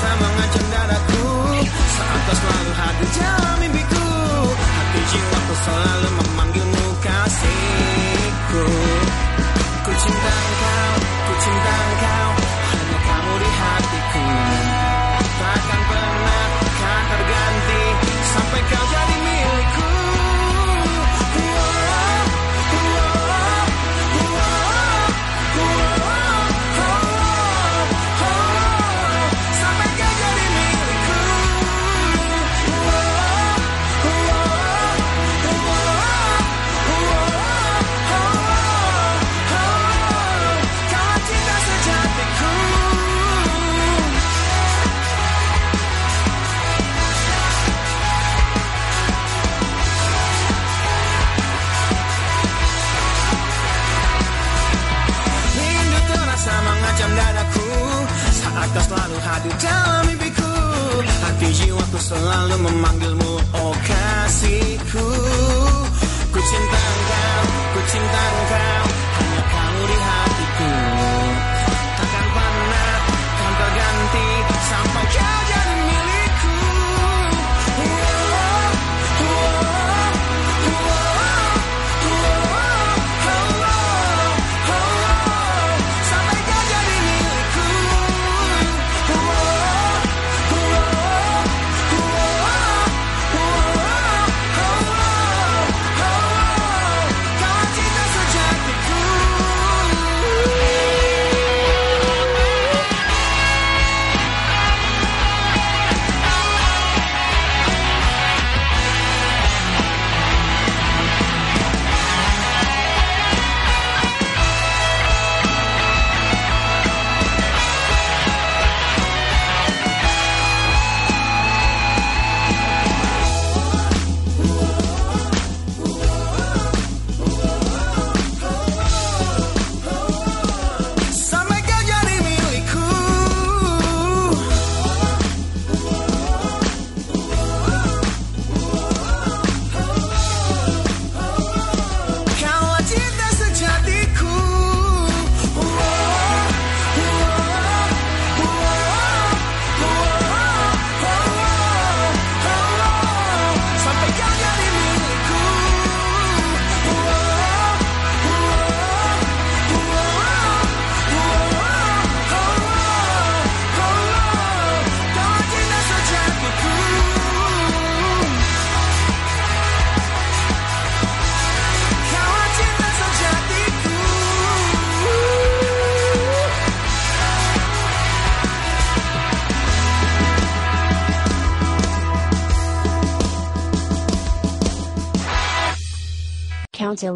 Sama mengacung daraku, Saat kau selalu hadir dalam mimpiku. Hati jiwaku selalu memanggilmu kasihku Ku cinta engkau, ku cinta engkau Hanya kamu di hatiku. Kau selalu hadir dalam mimpiku. Hati jiwaku selalu memanggilmu Oh kasihku. Ku cinta engkau, ku cinta engkau council